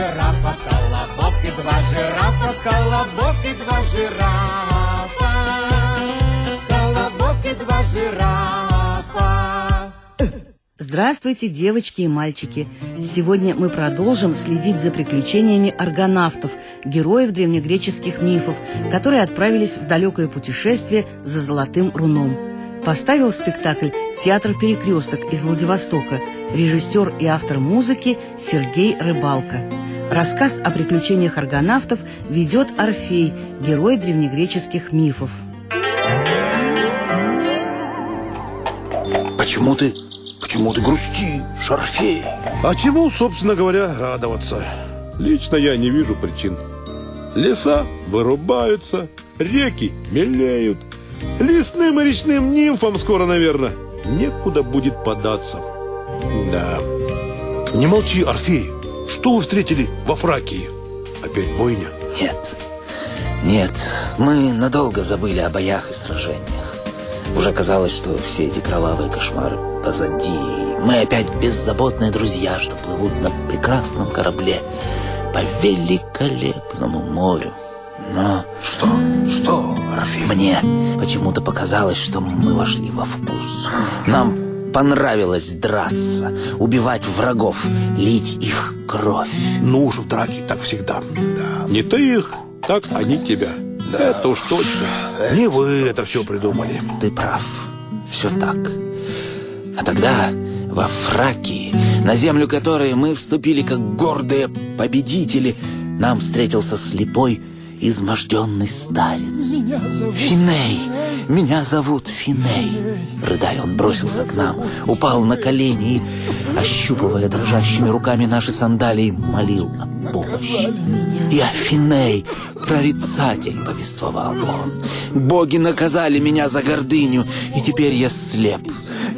жирафа, колобок и два жирафа, колобок и два жирафа. Колобок и два жирафа. Здравствуйте, девочки и мальчики! Сегодня мы продолжим следить за приключениями аргонавтов, героев древнегреческих мифов, которые отправились в далекое путешествие за золотым руном. Поставил спектакль «Театр Перекресток» из Владивостока, режиссер и автор музыки Сергей Рыбалка. Рассказ о приключениях аргонавтов ведет Орфей, герой древнегреческих мифов. Почему ты, почему ты грустишь, Орфей? А чему, собственно говоря, радоваться? Лично я не вижу причин. Леса вырубаются, реки мелеют. Лесным и речным нимфам скоро, наверное, некуда будет податься. Да. Не молчи, Орфей. Что вы встретили во Фракии? Опять бойня? Нет, нет, мы надолго забыли о боях и сражениях. Уже казалось, что все эти кровавые кошмары позади. Мы опять беззаботные друзья, что плывут на прекрасном корабле по великолепному морю. Но Что? Что, Орфей? мне почему-то показалось, что мы вошли во вкус. Нам понравилось драться, убивать врагов, лить их кровь. Ну уж в драке так всегда. Да. Не ты их, так они тебя. Это уж точно. Не вы это все придумали. Ты прав. Все так. А тогда во Фракии, на землю которой мы вступили как гордые победители, нам встретился слепой, изможденный старец. Финей! Меня зовут Финей. Рыдая, он бросился к нам, упал на колени и, ощупывая дрожащими руками наши сандалии, молил о помощи. Я Финей, прорицатель, повествовал он. Боги наказали меня за гордыню, и теперь я слеп.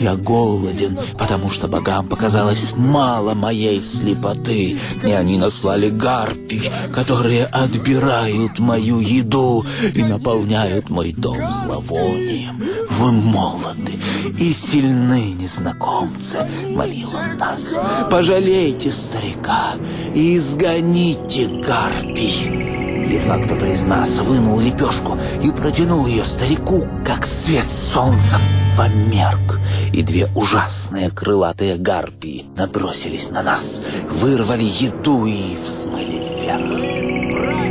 Я голоден, потому что богам показалось мало моей слепоты, и они наслали гарпий, которые отбирают мою еду и наполняют мой дом зловонием. Вы молоды и сильны, незнакомцы, молил он нас. Пожалейте старика и изгоните гарпий. Едва кто-то из нас вынул лепешку и протянул ее старику, как свет солнца померк, и две ужасные крылатые гарпии набросились на нас, вырвали еду и взмыли вверх.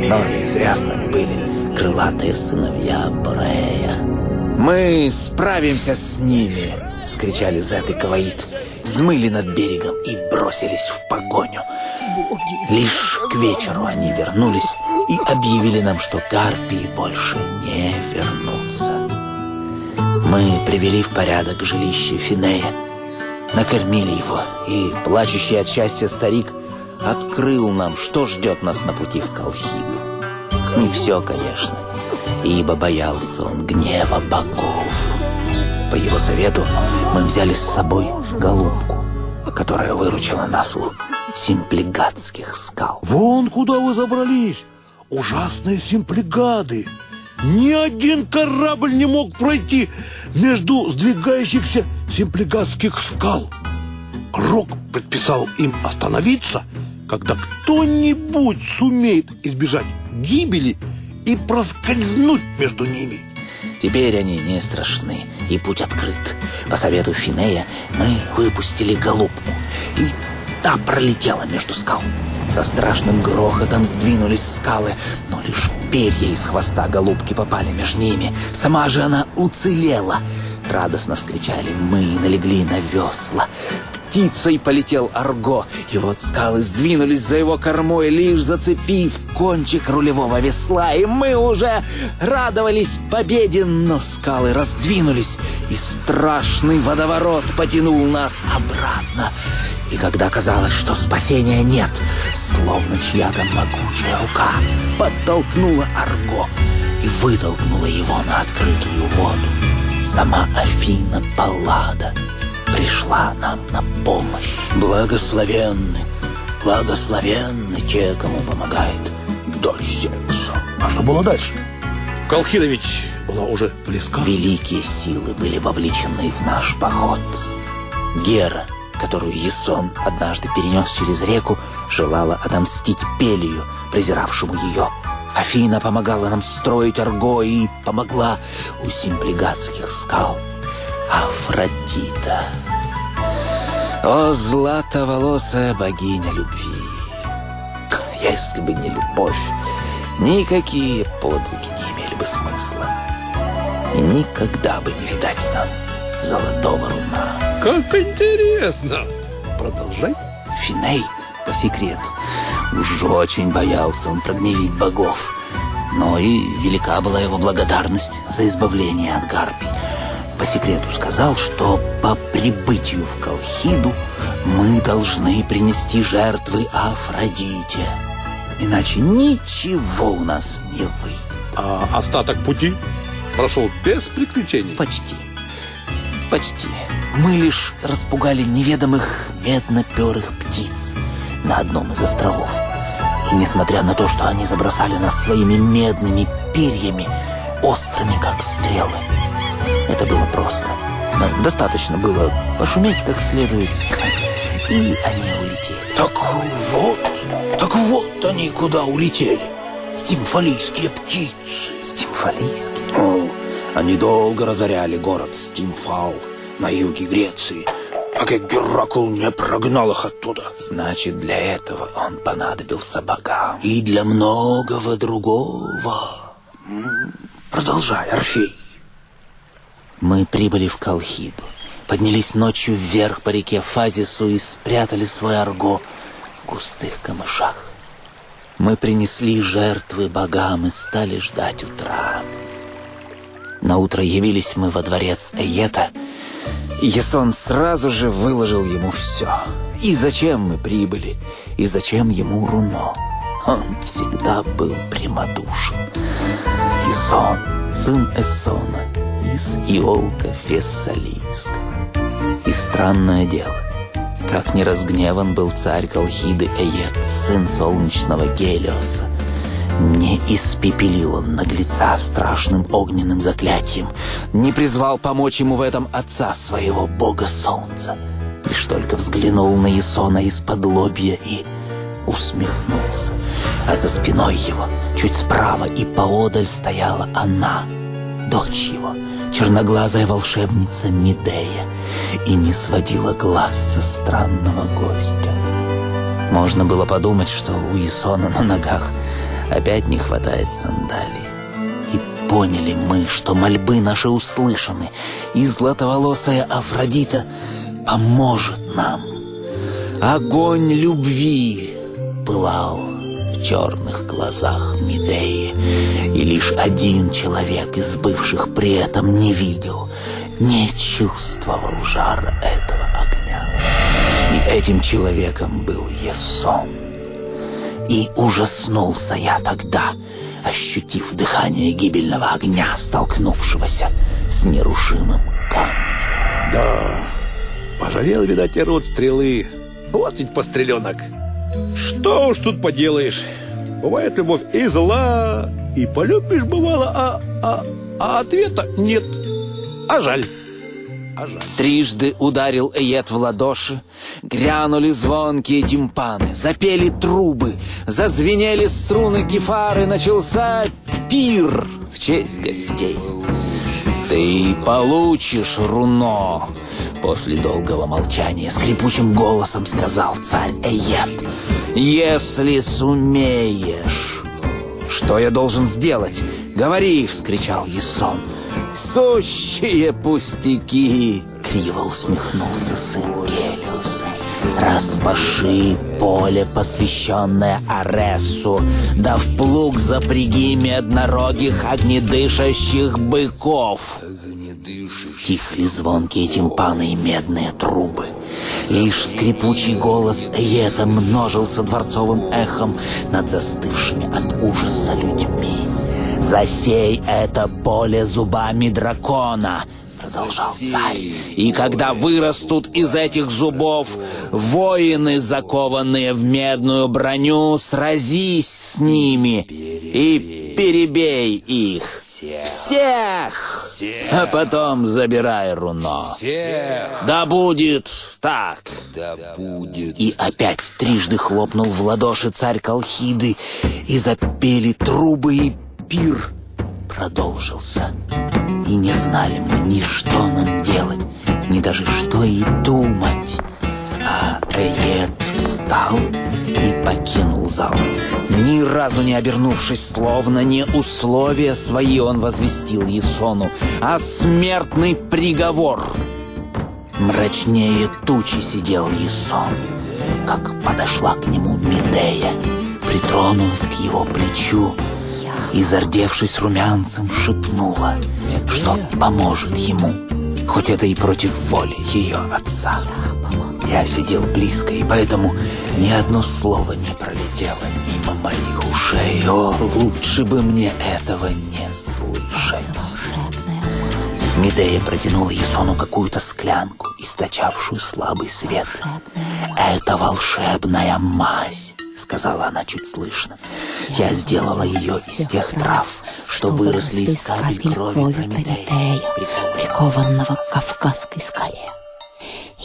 Но не были крылатые сыновья Борея. «Мы справимся с ними!» — скричали Зет и Каваит. Взмыли над берегом и бросились в погоню. Лишь к вечеру они вернулись и объявили нам, что гарпии больше не вернутся. Мы привели в порядок жилище Финея, накормили его, и плачущий от счастья старик открыл нам, что ждет нас на пути в Колхиду. Не все, конечно, ибо боялся он гнева богов. По его совету мы взяли с собой голубку, которая выручила нас у симплигатских скал. Вон куда вы забрались. Ужасные симплигады. Ни один корабль не мог пройти между сдвигающихся симплигатских скал. Рок предписал им остановиться, когда кто-нибудь сумеет избежать гибели и проскользнуть между ними. Теперь они не страшны, и путь открыт. По совету Финея мы выпустили голубку, и та пролетела между скал. Со страшным грохотом сдвинулись скалы, но лишь перья из хвоста голубки попали между ними. Сама же она уцелела. Радостно вскричали мы и налегли на весла. Птицей полетел Арго, и вот скалы сдвинулись за его кормой, лишь зацепив кончик рулевого весла, и мы уже радовались победе, но скалы раздвинулись, и страшный водоворот потянул нас обратно. И когда казалось, что спасения нет, словно чья-то могучая рука подтолкнула Арго и вытолкнула его на открытую воду. Сама Афина Паллада пришла нам на помощь. Благословенны, благословенны те, кому помогает дочь Зевса. А что было дальше? Колхида ведь была уже близка. Великие силы были вовлечены в наш поход. Гера, которую Есон однажды перенес через реку, желала отомстить Пелию, презиравшему ее. Афина помогала нам строить Арго и помогла у симплигатских скал. Афродита. О, златоволосая богиня любви! Если бы не любовь, никакие подвиги не имели бы смысла. И никогда бы не видать нам золотого руна. Как интересно! Продолжай. Финей, по секрету, уж очень боялся он прогневить богов. Но и велика была его благодарность за избавление от гарпий. По секрету сказал, что по прибытию в Колхиду мы должны принести жертвы Афродите. Иначе ничего у нас не выйдет. А остаток пути прошел без приключений. Почти. Почти. Мы лишь распугали неведомых медноперых птиц на одном из островов. И несмотря на то, что они забросали нас своими медными перьями, острыми как стрелы, это было просто. Достаточно было пошуметь как следует, и они улетели. Так вот, так вот они куда улетели. Стимфалийские птицы. Стимфалийские? О, они долго разоряли город Стимфал на юге Греции, пока Геракл не прогнал их оттуда. Значит, для этого он понадобился богам. И для многого другого. Продолжай, Орфей. Мы прибыли в Колхиду, поднялись ночью вверх по реке Фазису и спрятали свой арго в густых камышах. Мы принесли жертвы богам и стали ждать утра. На утро явились мы во дворец Эета, Ясон сразу же выложил ему все. И зачем мы прибыли, и зачем ему руно. Он всегда был прямодушен. Ясон, сын Эсона, из Иолка Фессалийска. И странное дело, как не разгневан был царь Колхиды Эет, сын солнечного Гелиоса, не испепелил он наглеца страшным огненным заклятием, не призвал помочь ему в этом отца своего бога солнца, лишь только взглянул на Ясона из-под лобья и усмехнулся, а за спиной его, чуть справа и поодаль стояла она, дочь его, черноглазая волшебница Медея, и не сводила глаз со странного гостя. Можно было подумать, что у Исона на ногах опять не хватает сандалий. И поняли мы, что мольбы наши услышаны, и златоволосая Афродита поможет нам. Огонь любви пылал черных глазах Медеи, и лишь один человек из бывших при этом не видел, не чувствовал жара этого огня. И этим человеком был Есон. И ужаснулся я тогда, ощутив дыхание гибельного огня, столкнувшегося с нерушимым камнем. Да, пожалел, видать, и рот стрелы. Вот ведь постреленок. Что уж тут поделаешь. Бывает любовь и зла, и полюбишь бывало, а, а, а ответа нет. А жаль. А жаль. Трижды ударил Эет в ладоши, грянули звонкие тимпаны, запели трубы, зазвенели струны гефары, начался пир в честь гостей. Ты получишь руно. После долгого молчания скрипучим голосом сказал царь Эет. Если сумеешь. Что я должен сделать? Говори, вскричал Есон. Сущие пустяки, криво усмехнулся сын Гелиуса. Распаши поле, посвященное Аресу, да в плуг запряги меднорогих огнедышащих быков. Стихли звонкие тимпаны и медные трубы. Лишь скрипучий голос Эета множился дворцовым эхом над застывшими от ужаса людьми. «Засей это поле зубами дракона!» Продолжал царь. «И когда вырастут из этих зубов воины, закованные в медную броню, сразись с ними и перебей их. Всех! А потом забирай руно. Да будет так. Да будет. И опять трижды хлопнул в ладоши царь Колхиды, и запели трубы, и пир продолжился. И не знали мы ни что нам делать, ни даже что и думать. А Эйет встал и покинул зал. Ни разу не обернувшись, словно не условия свои он возвестил Есону, а смертный приговор. Мрачнее тучи сидел Есон, как подошла к нему Медея, притронулась к его плечу и, зардевшись румянцем, шепнула, что поможет ему, хоть это и против воли ее отца. Я сидел близко, и поэтому ни одно слово не пролетело мимо моих ушей. О, лучше бы мне этого не слышать. Медея протянула Есону какую-то склянку, источавшую слабый свет. «Это волшебная мазь», — сказала она чуть слышно. «Я сделала ее из тех трав, что выросли из капель крови Прометея, прикованного к Кавказской скале.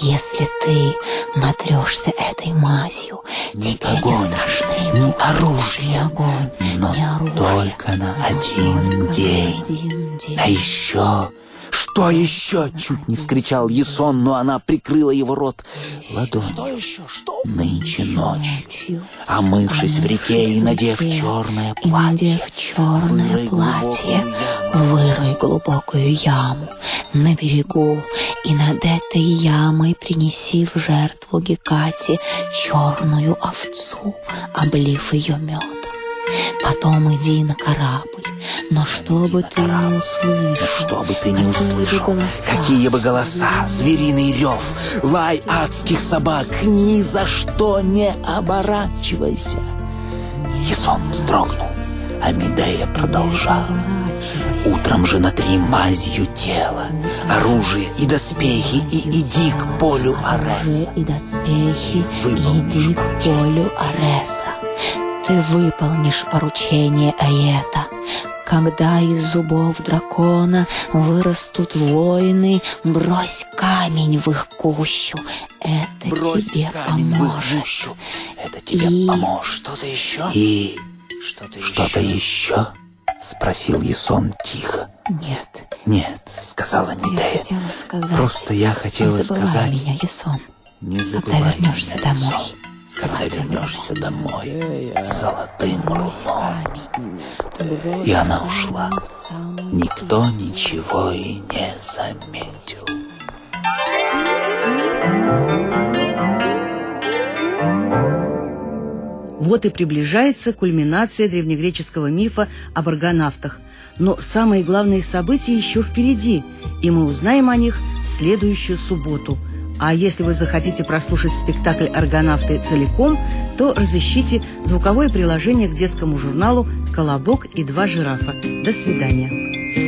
Если ты натрешься этой мазью, Ни тебе не огонь, страшны ни муки, оружие, огонь, но ни оружие, только на один только день. один день. А еще... Что еще? Чуть не вскричал Есон, но она прикрыла его рот ладонью. Что еще? Что? Нынче ночью, омывшись в реке и надев черное платье, надев черное платье, глубокую вырой глубокую яму на берегу, и над этой ямой принеси в жертву Гекате черную овцу, облив ее медом. Потом иди на корабль, но чтобы ты не услышал, Что бы ты бы услышал, голоса, какие бы голоса, звериный рев, лай адских собак, ни за что не оборачивайся. Есон вздрогнул, а Медея продолжала. Утром же натри мазью тело, оружие и доспехи, и иди к полю Ареса. и доспехи, иди к полю Ареса. Ты выполнишь поручение Аэта. Когда из зубов дракона вырастут воины, брось камень в их гущу. Это Брось тебе камень в их поможет. Это тебе И- поможет. Что-то еще? И Что-то что-то еще? Спросил Есон тихо. Нет, Нет, сказала Медея. сказать. Просто я хотела не забывай сказать, меня, Ясон. не Когда забывай вернешься меня, домой. Сон. Когда вернешься домой с золотым руном. И она ушла. Никто ничего и не заметил. Вот и приближается кульминация древнегреческого мифа об аргонавтах. Но самые главные события еще впереди, и мы узнаем о них в следующую субботу. А если вы захотите прослушать спектакль «Аргонавты» целиком, то разыщите звуковое приложение к детскому журналу «Колобок и два жирафа». До свидания.